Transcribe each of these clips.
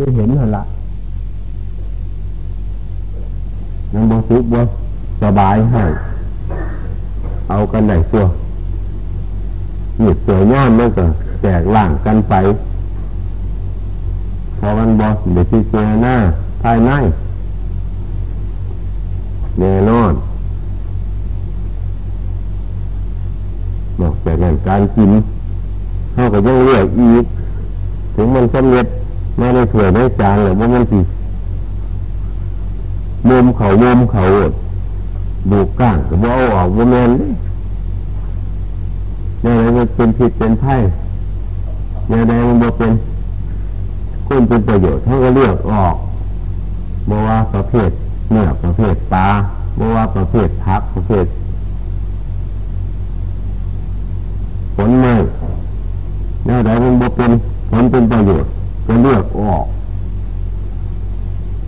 คือเห็นหันละนั่งบสุบบ่สบายให้ เอากันไหนตัวหยุดสวยงามมันก็แตกล่างกันไป พอมันบอเดี๋ยวที่เจอหน้าภายในแน่นอนนอกจากนั้นการกินเขาก็ยังเรียกอีก ถึงมันสำเร็จ มาในถ้วยในจานหรือว่ามันสิมุมเขามุมเขาดูก้างก็บ่เอาออกบ่แมนเลยเนี่ยมันเป็นผิดเป็นไพ่เนี่ยใดมันบ่เป็นคุณเป็นประโยชน์เขาก็เลือกออกบ่ว่าประเภทเนื้อประเภทปลาบ่ว่าประเภทผักประเภทผลไม้เนี่ยใดมันบ่เป็นผลเป็นประโยชน์ ก็เลือกออก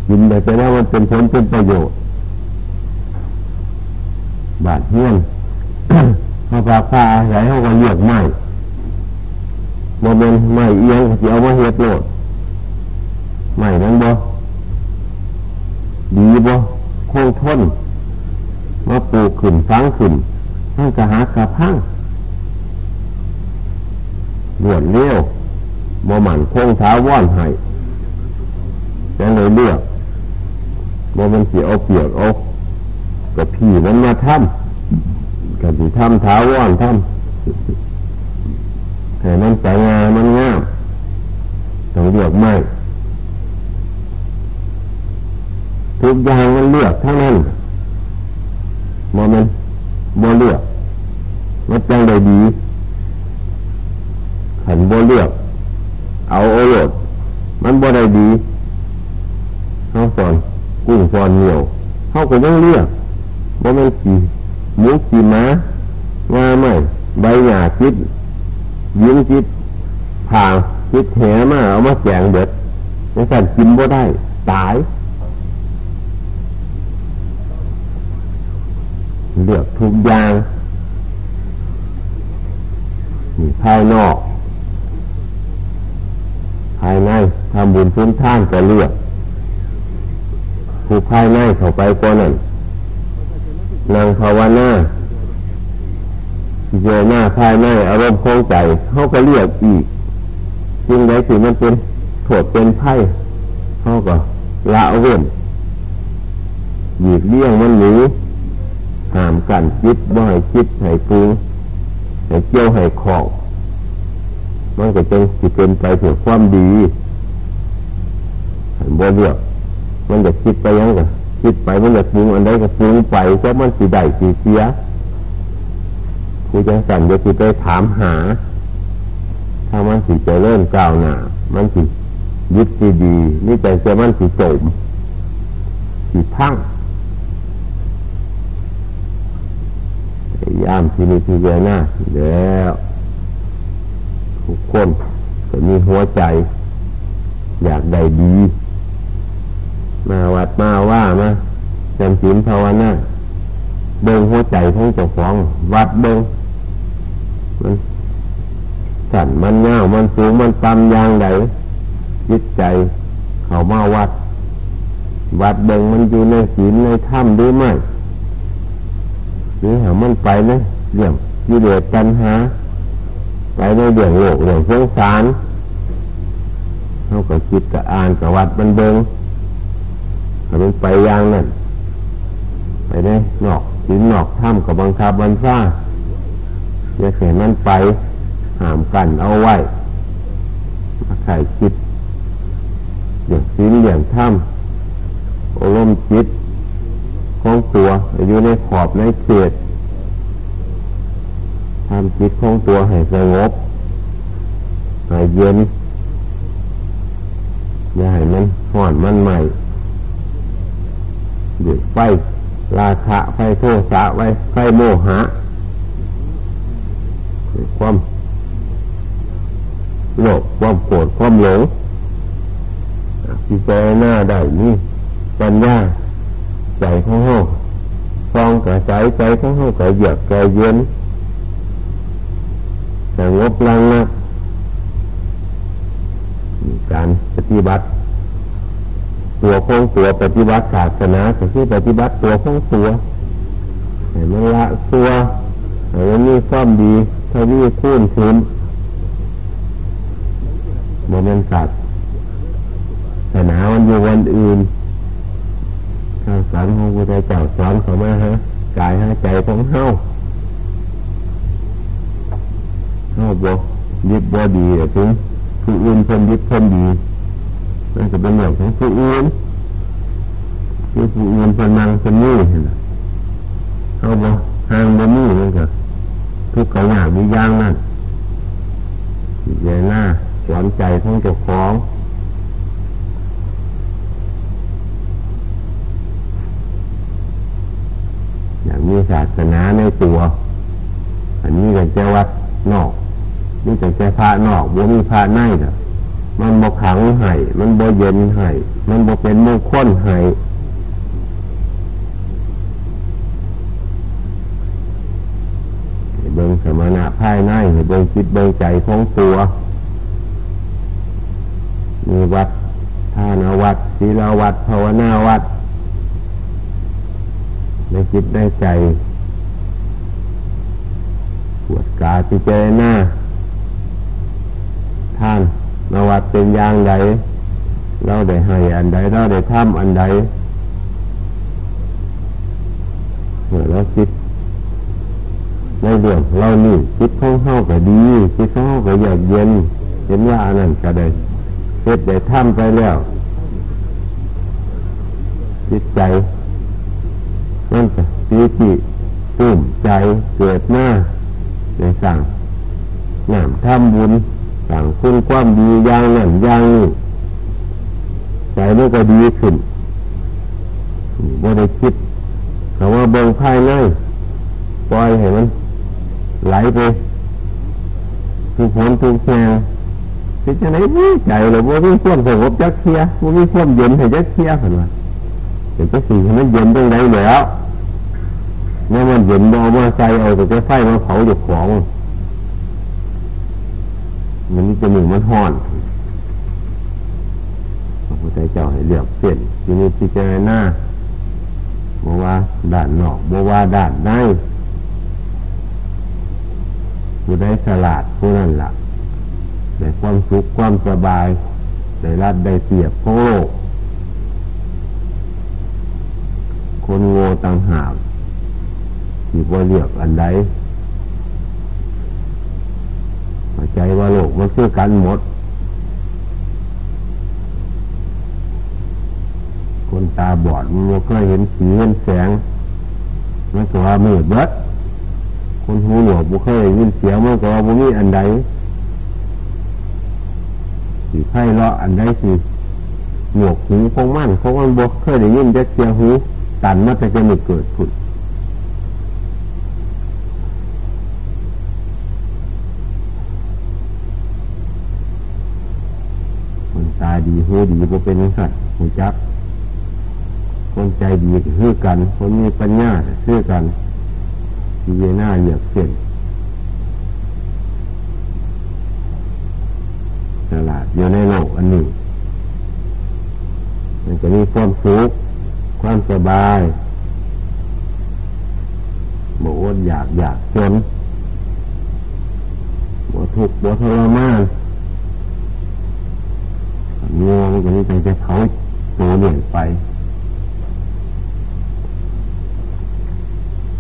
ยินไปแล้วมันเป็นผลเป็นประโยชน์ บาดเฮียนเขาปากผ้าอาศัยเขาก็เลือกไม้โมเมนไม้เอียงจะเอามาเฮ็ดโลดไม้นั้นบ่ดีบ่คงทนมาปลูกขึ้นฟังขึ้นท่านกระหากระพังรวดเลี้ยว บ่หมันคงเท้าว่อนให้แต่เลยเลือกบ่มันเสียเอาเปียกเอากับพี่มันมาทำกับที่ทำเท้าว่อนทำแต่มันใสงามมันงามต้องเลือกไม่ทุกอย่างมันเลือกทั้งนั้นบ่มันบ่เลือกมันจังได้ดีขันบ่เลือก เอาโอรสมันบ่ได้ดีเขาสอนกุ้งสอนเหนียวเขาก็ยังเลือกว่ามันกี่หมูกี่ม้างาไม่ใบหยาจิตยิ้มจิตผ่าจิตแหมาเอามาแจงเด็ดในการกินบ่ได้ ตาย เลือกทุกอย่างภายนอกายในทำบุญพื้นท่านก็เลือกผู้ภายในเข้าไปกว่านั้นนางภาวนาเจอหน้าภายในอารมณ์คงใจเขาก็เลือกอีกจึงได้สิมันเป็นโทษเป็นไพ่เขาก็ละเว้นหยีกเลี่ยงมันหนีห้ามกันคิดบ่ให้คิดให้ปรุงให้เกี่ยวให้ของ มันก็จึงสิเป็นไปเพื่อความดีบ่เลือกมันจะคิดไปยังก็คิดไปมันจะปรุงอันใดก็ปรุงไปก็มันสิได้สิเสียผู้จังสันจะสิไปถามหา ถ้ามันสิจะเริ่มก้าวหน้ามันสิยึดสิดีนี่แต่จะมันสิจมสิทั้งยามที่นี่ที่เจหน้าแล้ว ทุกคนก็มีหัวใจ อยากได้ดี มาวัดมาว่ามาจำศีลภาวนาเดิงหัวใจของเจ้าของวัดเดิงมันสั่นมันเงามันสูงมันต่ำยางไหนจิตใจเขามาวัด วัดเดิงมันอยู่ในศีลในถ้ำหรือไม่หรือหามันไปนะเรื่องยิเลสปัญหา ไปในเรื่องโลกเรื่องสงสารเขาก็คิดกับอ่านกับวัดมันเดิงมันไปอย่างนั้นไปได้นอกหินนอกถ้ำกับบังคับบันฟ้าอย่าเห็นมันไปห้ามกันเอาไว้มาไข่จิตอย่างสินอย่างถ้ำอารมณ์จิตของตัวอยู่ในขอบในเขต ทำจิตของตัวให้สงบให้เย็นอย่าให้มันห่อนมันใหม่เดือดไฟราคะไฟโทสะไว้ไฟโมหะความโลภความโกรธความหลงพิจารณาได้นี่ปัญญาใจของห้องฟองกระใจใจของห้องกระเยือกกระเย็น สงบลังนะการปฏิบัติ ตัวของตัวปฏิบัติศาสนาก็คือปฏิบัติตัวของตัวให้มันละตัวให้มันมีความดีทวีคูณคืนโมเมนต์สัตว์ศาสนามันอยู่วันอื่นทางสอนของพระเจ้าสอนเขามาฮะกายฮะใจของเฮา เฮาบยึดบ่ดีถึงผู้อื่นเพิ่นยึดเพิ่นดีมันจะเป็นเรื่องของผู้อื่นคือผู้อื่นเพิ่นนั่งเพิ่นนี่เห็นไหมเฮาบ่ห่างบ่มีมันก็ทุกข์เขาอยากมีย่างนั่นใหญ่หน้าสอนใจของเจ้าของอย่างมีศาสนาในตัว อันนี้ก็จะวัดนอก นี่ก็จะพระนอกบ่มีพระในเด้อมันบ่ขังให้มันบ่เย็นให้มันบ่เป็นมงคลให้เบิ่งสมณะภายในเบิ่งจิตเบิ่งใจของตัวมีวัดทานวัดศีลวัดภาวนาวัดในจิตในใจปวดกาพิจารณา ท่านนวัดเป็นอย่างใดเราได้ให้อันใดเราได้ทำอันใดเมื่อเราคิดในเรื่องเรานี่คิดของเข้าก็ดีคิดของเข้าก็อยากเย็นเห็นว่าอันนั้นก็ได้เฮ็ดได้ทำไปแล้วจิตใจนั่นก็ปีติตุ้มใจเกิดหน้าในสั่งน้ำทำบุญ สั่งคุณความดีอย่างนั้นอย่างนี้ใจมันก็ดีขึ้นบ่ได้คิดคำว่าเบิ่งภายในปล่อยให้มันไหลไปทุกผลทุกแง่คิดจะไหนใจหรือว่ามีความสงบจักเทียว่ามีความเย็นให้จักเทียเห็นไหมเห็นจักสิ่งที่มันเย็นตรงไหนแล้วเมื่อมันเย็นบ่มาใส่เอาแต่ไฟมาเผาอยู่ของ มันนี่จะหนึ่งมันห่อนพระพุทธเจ้าให้เลือกเปลี่ยนที่นี่พิจารณาบอกว่าด้านนอกบอกว่าด้านในผู้ได้สลาดผู้นั่นละ่ะได้ความสุขความสบายได้รัดได้เสียบของโลก คนโง่ต่างหากที่ว่าเลือกอันใด ใจว่าโลกมันคือกันหมด คนตาบอดมันก็เห็นสีเห็นแสงมันก็ว่ามืดเบิดคนหูหนวกมันเคยยินเสียงมันก็ว่ามันมีอันใดสีไพ่เลาะอันใดสิหนวกหูคงมั่นคงมันบกเคยได้ยินจะเสียหูตันมันจะจะไม่เกิดขึ้น ตาดีหูดีบ่เป็นสัตว์หูจัก คนใจดีคือกัน คนมีปัญญาคือกันทีเยน่าเหยียบเส้นตลาดอยู่ในโลกอันนี้มันจะมีความสุขความสบายบ่อดอยากอยากจนบ่ทุกข์บ่ทรมาน งัวมันก็นี่ไปจะเขาตัวเลี่ยงไป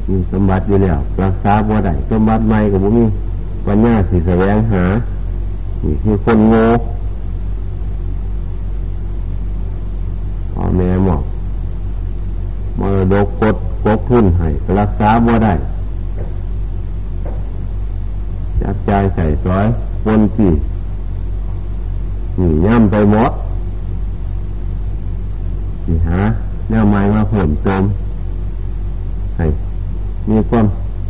มีสมบัติอยู่แล้วรักษาบ่ได้สมบัติใหม่กับบุมีปัญญาสิแสวงหานี่คือคนโง่พ่อแม่หมอกมรดกกดกบทุนให้รักษาบ่ได้จับใจใส่ร้อยคนกี่ ย่ำไปหมดสิหาแนวไม้มาเพิ่มเติมให้มีความ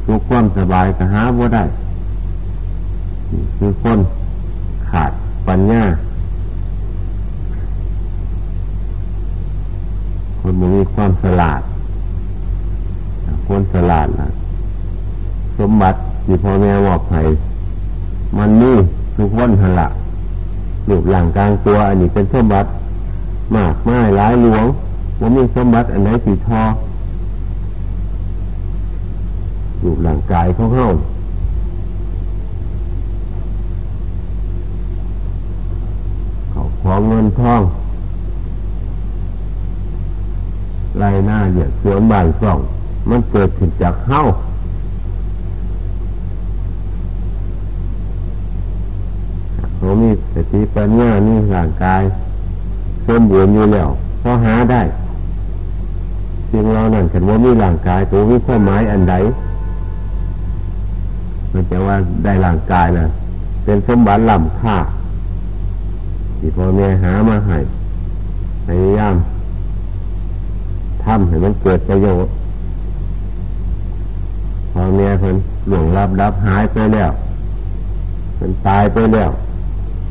สุขความสบายก็หาบ่ได้คือคนขาดปัญญาคนมีความสลาด คนสลาดนะสมบัติที่พ่อแม่บอกให้มันนี่ทุกคนหันละ รูปร่างกลางตัว อันนี้เป็นสมบัติ มากไม้หลายหลวงว่ามีสมบัติอันไหนสีทออยู่หลังกายของเฮาเขาของเงินทองไรหน้าเหยียสวนบานส่อง มันเกิดขึ้นจากเฮ้า เขามีสติปัญญานี่ร่างกายสมบูรณ์อยู่แล้วพอหาได้สิ่งเรานั่นฉันว่ามีร่างกายตัวมีความหมายอันใดมันจะว่าได้ร่างกายนะเป็นสมบัติล้ำค่าที่พ่อแม่หามาให้พยายามทำให้มันเกิดประโยชน์พ่อแม่เพิ่นหลวงรับรับหายไปแล้วเพิ่นตายไปแล้ว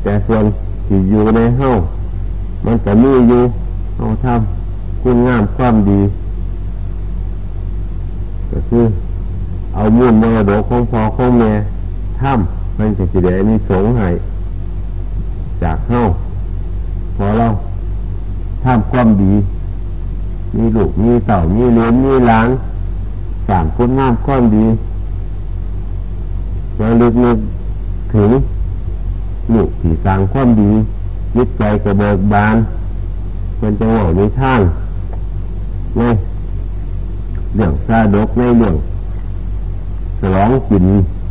แต่ส่วนที่อยู่ในเฮ้ามันจะมีอยู่เอาทำคุณงามความดี ก็คือเอามูลมรดกของพ่อของแม่ทำมันจะสิเดมีสงให้จากเฮ้าพอเราทำความดี มีลูกมีเต่ามีเลี้ยงมีล้างสามคุณงามความดีเราลึกนึกถึง ลูกที่สร้างความดียึดใจกระเบิกบานมันจะหวในทางในเรื่องซาดกในเรื่องฉลองกิน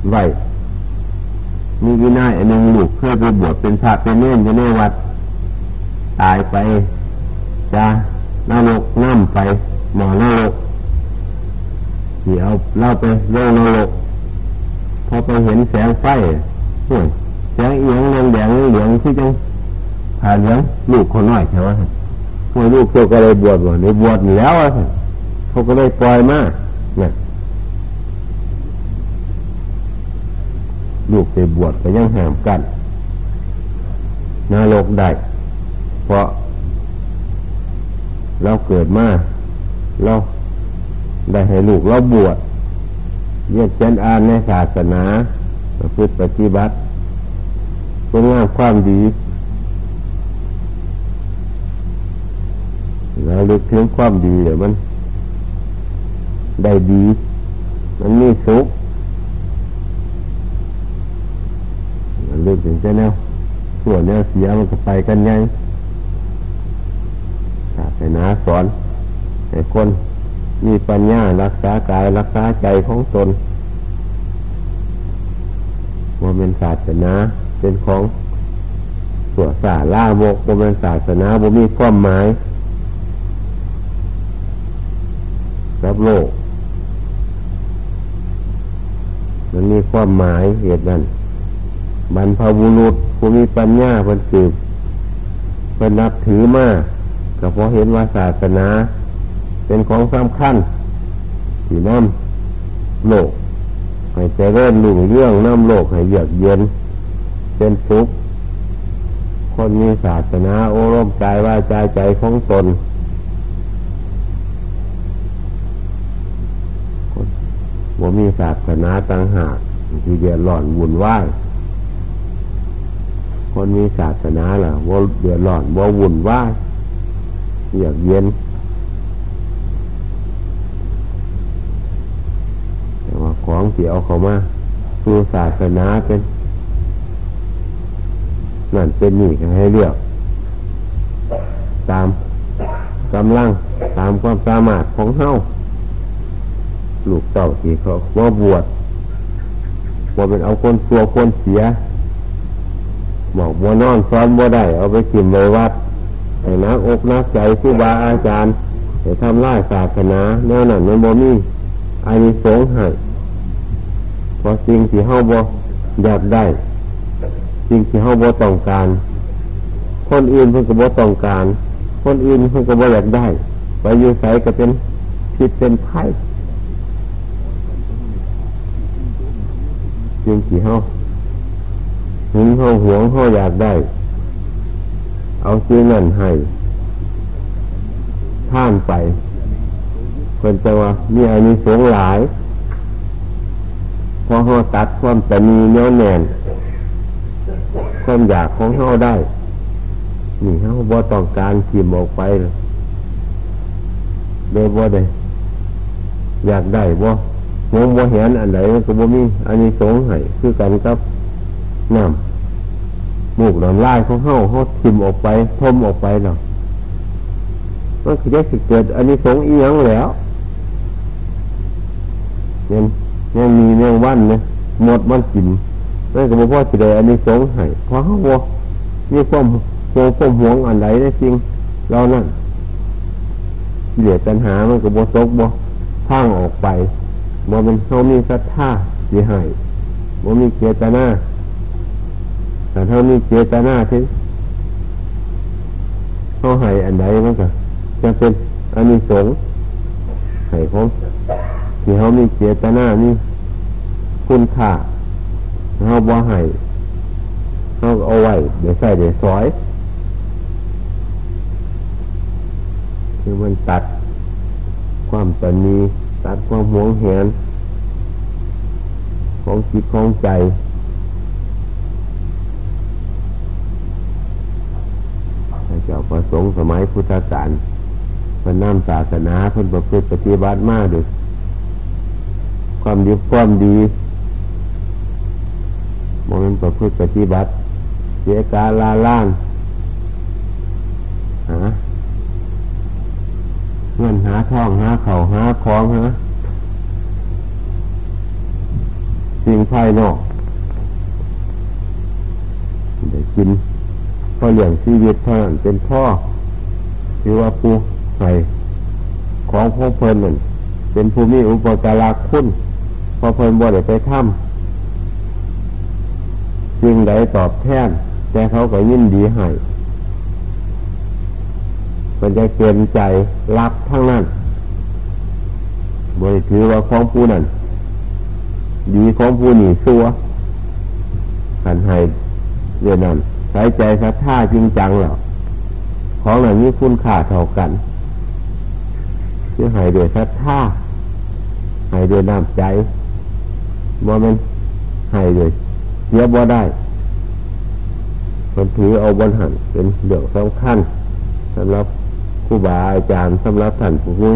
ไหวมีวินัยอันหนึ่งลูกเคยไปบวชเป็นพระเป็นเน่นจะในวัด ตายไปจะนรกน้ำไปหมอนรกที่เอาเล่าไปโลนรกพอไปเห็นแสงไฟห่วย แสงเอียงแดงแดงเหลืองที่จังผ่านเหลืองลูกคนน้อยใช่ไหมพวกลูกเจ้าก็เลยบวชบ่ในบวชอยู่แล้วอะเขาก็เลยปล่อยมาเนี่ยลูกไปบวชก็ยังห้ามกันนรกได้ เพราะ เราเกิดมาเราได้ให้ลูกเราบวชเรียนเชนอ่านในศาสนาพฤติปฏิบัติ เป็นงานความดีเราลึกถึงความดีเดี๋ยวมัน ได้ดี มันมีสุขเลือกถึงจะแนวส่วนแนวเสียมันก็ไปกันไงศาสนาสอนให้คนมีปัญญารักษากายรักษาใจของตนว่าเป็นศาสนา เป็นของส่วสาล่าโมกว่าเป็นศาสนาบ่มีความหมายกับโลก มันมีความหมายเหตุนั้นบรรพบุรุษผู้มีปัญญาเพิ่นสืบเพิ่นนับถือมากก็เพราะเห็นว่าศาสนา เป็นของสำคัญที่น้ำโลกให้เจริญรุ่งเรื่องน้ำโลกให้เยือกเย็น เป็นสุข คนมีศาสนาโอรมกายว่าใจใจของตน ว่ามีศาสนาต่างหากที่เดือดร้อนวุ่นวายคนมีศาสนาล่ะว่าเดือดร้อนว่าวุ่นวายเยือกเย็นแต่ว่าของที่เอาเขามาสู่ศาสนาเป็น นั่นเป็นนี่ให้เลือก ตามกำลังตามความสามารถของเฮาลูกเต่าที่เขาว่าบวชว่าเป็นเอาคนตัวคนเสียบอกว่านอนซ้อนบ่ได้ เอาไปกินเลยวัดให้นักอกนักใจผู้บาอาจารย์ให้ทำลายศาสนาแนวนั้นมันบ่มีอันนี้สงให้พอสิ่งที่เฮาบ่อยากได้ สิ่งที่เฮาบ่ต้องการ คนอื่นเพิ่นก็บ่ต้องการ คนอื่นเพิ่นก็บ่อยากได้ ไปอยู่ไสก็เป็นผิดเป็นไพ่สิ่งที่เฮาหึงเฮาหวงเฮาอยากได้ เอาสิ่งนั้นให้ท่านไปเพิ่นจะว่ามีอันนี้สงหลายพอเฮาตัดความจะมีเนื้อแน่น ความอยากของเฮาได้ นี่เขาบ่ต้องการขีมออกไปเลยบ่ได้ อยากได้บ่มองบ่เห็นอันไหนก็บ่มีอันนี้สงให้คือกันกับน้ำมูกน้ำลายของเฮาเฮาทิมออกไปทมออกไปเนาะมันคือจะเกิดอันนี้สงอีหยังแล้วยังยังมีแมงวันเนะหมดมันกิน นั่นก็บ่พอสิได้อันนี้สงให้เพราะเฮาบ่มีความโกความหวงอันไหนได้จริงเรานั่นเหลือปัญหามันก็บตกบ่ทางออกไปบ่เป็นเฮามีศรัทธาสิให้บ่มีเจตนาแต่เฮามีเจตนาที่เฮาให้อันใดมันก็จะเป็นอันนี้สงให้ของที่เฮามีเจตนามีคุณค่า เฮาบ่ให้เฮาเอาไว้เดี๋ยวใส่เดี๋ยวสอย คือมันตัดความตนีตัดความหวงแหนของจิตของใจเจ้าประสงค์สมัยพุทธกาลพระนำศาสนาเพิ่นประพฤติปฏิบัติมากด้วยความดีความดี มองนั้นประพฤติปฏิบัติ เสียกาลาล่างหาเงินหาทองหาเข่าหาคองหาสิ่งภายนอกได้กินพอเลี้ยงชีวิตเท่านั้นเป็นพ่อคือว่าปูใส่ของพวกเพลินนั่นเป็นภูมิอุปการะคุณพอเพลินบ่ได้ไปทำ สิ่งใดตอบแทนแต่เขาก็ยินดีให้มันจะเกินใจรับทั้งนั้นบริถือว่าของผู้นั้นดีของผู้นี้ซัวขันให้เรื่องนั้นใช้ใจศรัทธาจริงจังแล้วของเหล่านี้คุณค่าเท่ากันคือให้ด้วยศรัทธาให้ด้วยน้ำใจบ่มันให้ด้วย เสียบ่ได้มันถือเอาบนหันเป็นเรื่องสำคัญสำหรับครูบาอาจารย์สำหรับท่านผู้นี้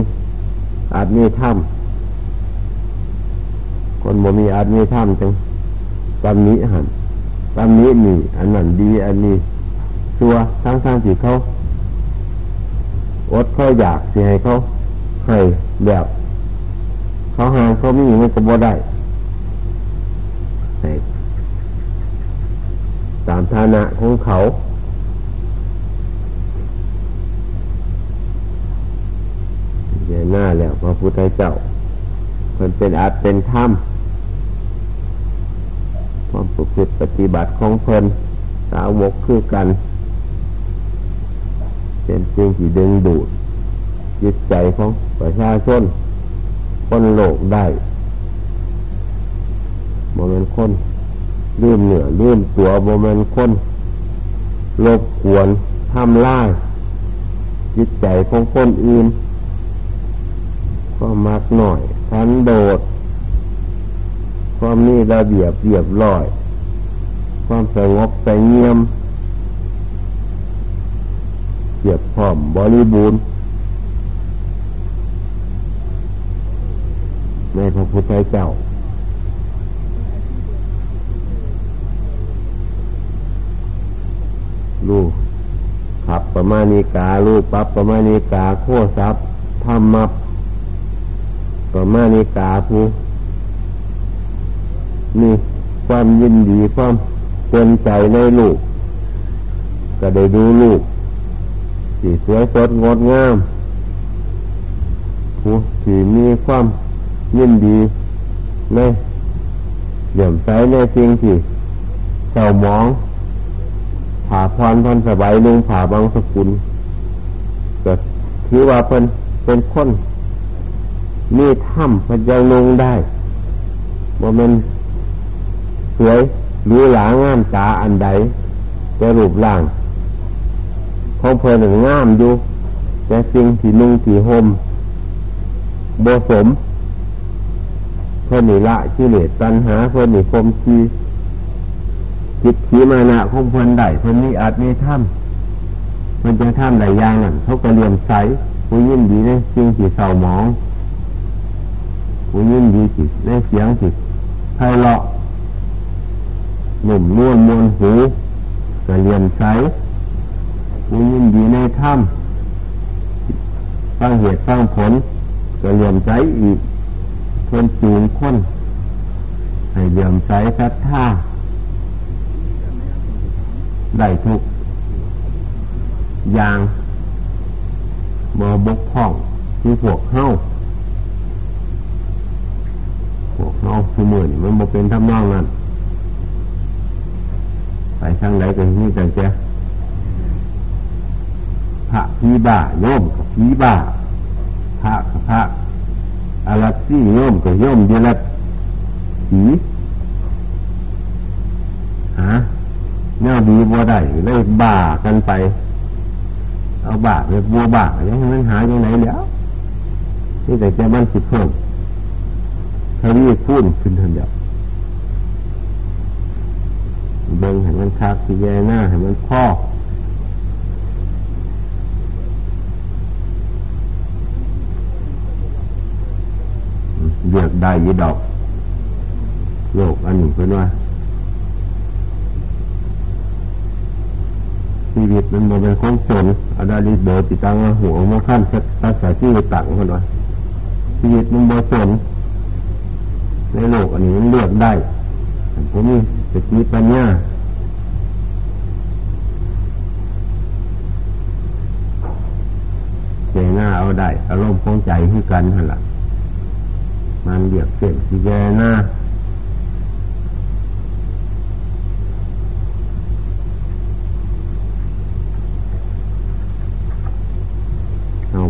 อาจมีถ้ำคนบ่มีอาจมีถ้ำจังตำนี้หันตำนี้มีอันนั้นดี อันนี้ตัวทั้งทั้งที่เขาอดเขาอยากสิให้เขาให้แบบเขาหาเขามีมันก็บ่ได้ ตามฐานะของเขาเดี๋ยวหน้าแล้ว พระพุทธเจ้ามันเป็นอาจเป็นถ้ำความประพฤติปฏิบัติของเพลินสาวกคือกัน เป็นสิ่งที่ดึงดูดจิตใจของประชาชนคนโลกได้โมเมนคน ลืมเหนือลืมตัวโมเมนคนลบกวนทำลายจิตใจของคนอื่น ก็มักหน่อยทันโดด ความนี่ระเบียบเรียบร้อย ความสงบสงเงียมเกียบพร้อมบริบูรณ์ในพระพุทธเจ้า ลูกขับประมาณิกาลูกปับประมาณิกาโคซับธรรมะประมาณิกาผู้มีความยินดีความเป็นใจในลูก ก็ได้ดูลูกสีสวยสดงดงามผู้สีมีความยินดีในเหลี่ยมใสในสิ่งที่เจ้ามอง ผ่าพรพันสบายลุงผ่าบางสกุลก็ถือว่าเป็นเป็นคนมีถ้ำพยังลงได้ว่ามันสวยหรือหลางามตาอันใดแต่รูปร่างของเพลินงามอยู่ แต่สิ่งที่นุ่งที่ห่มบสมเพื่อนิละกิเลสตัณหาเพื่อนิคมชี จิตขีมานะของเพิ่นได้เพิ่นมีอาจมีถ้ำมันจะทำหลายอย่างนั่นเขาก็เรียมใสผู้ยินดีในสิ่งที่เศร้าหมองผู้ยินดีจิตในเสียงจิตไพเราะหนุ่มนวลมวลหูก็เรียมใสผู้ยินดีในถ้ำฟังเหตุฟังผลก็เรียมใสอีกคนจูงคนให้เรียมใสทัดท่า ได้ทุกอย่างบอบกพ่องคือพวกเฮ้าพวกเฮ้าคือมือนี่มันบ่เป็นทำนองนั้นไปทางไหนกันนี่แต่จะพระพีบ้าโยมกับพีบ้าพระกับพระอารัซี่โยมกับโยมเดลัดผีหาแนว ดีบัวได้เลยบ้ากันไป เอาบ้าไปบัวบ้าอย่างนั้นหาอย่างไหนแล้วนี่แต่จะมันสิเพิ่มทวีคูณขึ้นทันเดียวเบิ่งให้มันคักที่แย่หน้าให้มันพ่อเลือกได้ยีดอก โลกอันหนึ่งเพื่อนว่า ชีวิตมันบ่เป็นของจนอาดาลิเบอร์ติตังหัวมาขั้นภาษาชีวิตต่างคนว่าชีวิตมันบ่จนในโลกอันนี้มันเลือกได้ผมมีสติปัญญาเจหน้าเอาได้ อารมณ์ของใจคือกันนั่นแหละมันเรียกเสียงที่เจหน้า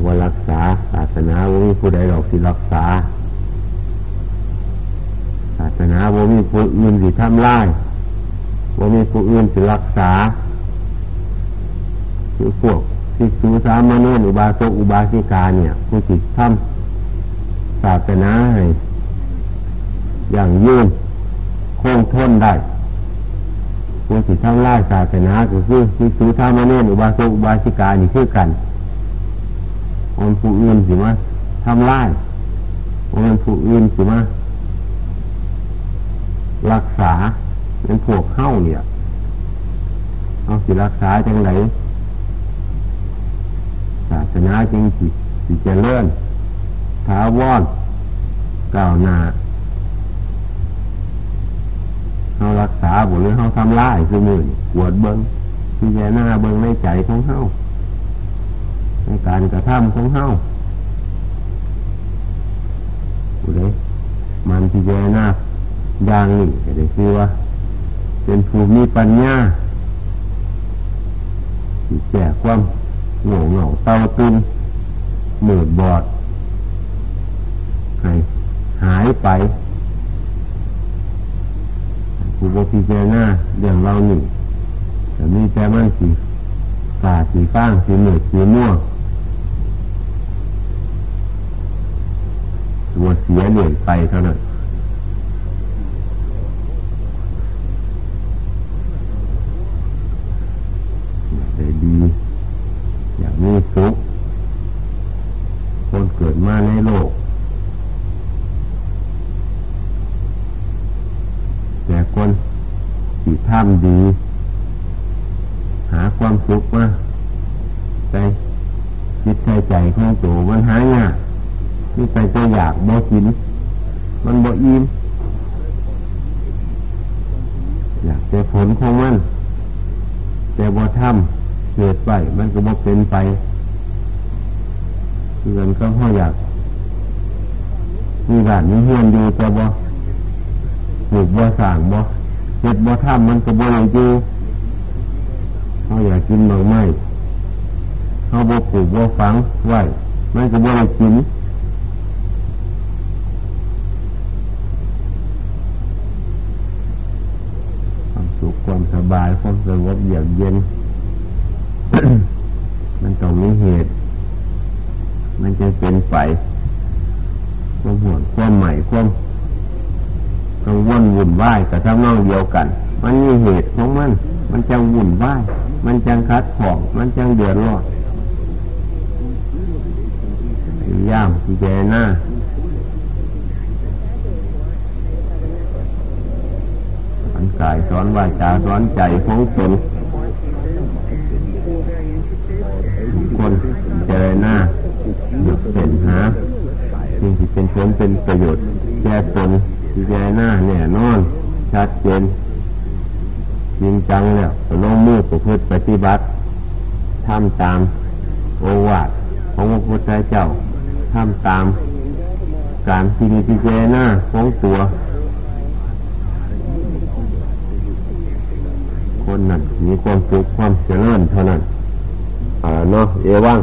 ว่ารักษาศาสนาว่ามีผู้ใดหรอก สิรักษาศาสนาว่มีผู้อื่นสิทำลายว่มีผู้อื่นสิรักษาคือพวกที่สูสามเณรอุบาสกอุบาสิกาเนี่ยผู้จิตทำศาสนาให้อย่างยืนคงทนได้ผู้จิตทำลายศาสนาก็คือที่สูสามเณรอุบาสกอุบาสิกานี่คือกันคนผู้อื่นสิมา ทำร้ายคนผู้อื่นสิมารักษาเป็นพวกเข้าเนี่ย เอาสิรักษาจังไหนศาสนาจริงสิสิเจริญถาวรก้าวหน้าเขารักษาบุหรือเขาทำร้ายคือมือปวดเบิ้งพิจารณาเบิ้งในใจของเขาในการกระทำของเฮา ผู้ใดมันพิจารณาอย่างนี้ก็ได้คือว่า เป็นผู้มีปัญญาที่แก้ความโง่เหงาเต้าตุนหมืดบอดให้หายไปผู้บพิจารณาเรื่องเรานึ่แต่มีแต่มันสีกาสีฟ้างสีเหนือสีม่วง ตัวเสียเหนื่อยไปเท่านั้นได้ดี อยากมีสุขคนเกิดมาในโลก แต่คนที่ทำดี หาความสุขมา กิน มันบ่อิ่มอยากแต่ผลของมัน แต่บ่ทำเกิดไป มันก็บ่เป็นไปเงินก็พ่ออยากมีบ้านมีเฮือนอยู่แต่บ่ปลูกบ่สร้างบ่เก็ดบ่ทำมันก็บ่ได้อยู่เขาอยากกินบางไม้เขาบ่ปลูกบ่ฝังไว้มันก็บ่ได้กิน ความสบายความสงบเยือกเย็น มันต้องมีเหตุ มันจะเป็นไปความห่วงความใหม่ความกังวลวุ่นวายกับทั้งน้องเดียวกัน มันมีเหตุของมัน มันจะวุ่นวายมันจังคัดของ มันจังเดือดร้อนย่ามที่แกหน้าสอน กายสอนวาจาสอนใจของตนคนเจอหน้าหยุดเป็นหาสิ่งที่เป็นผลเป็นประโยชน์แก่ตนที่แก่หน้าเนี่ยนอน ชัดเจนจริงจังเนี่ยลงมือประพฤติปฏิบัติทำตามโอวาทของพระพุทธเจ้าทำตามการที่มีพิจารณาของตัว คนนั้นมีความสุขความเจริญเท่านั้นอ่าเนาะเอวัง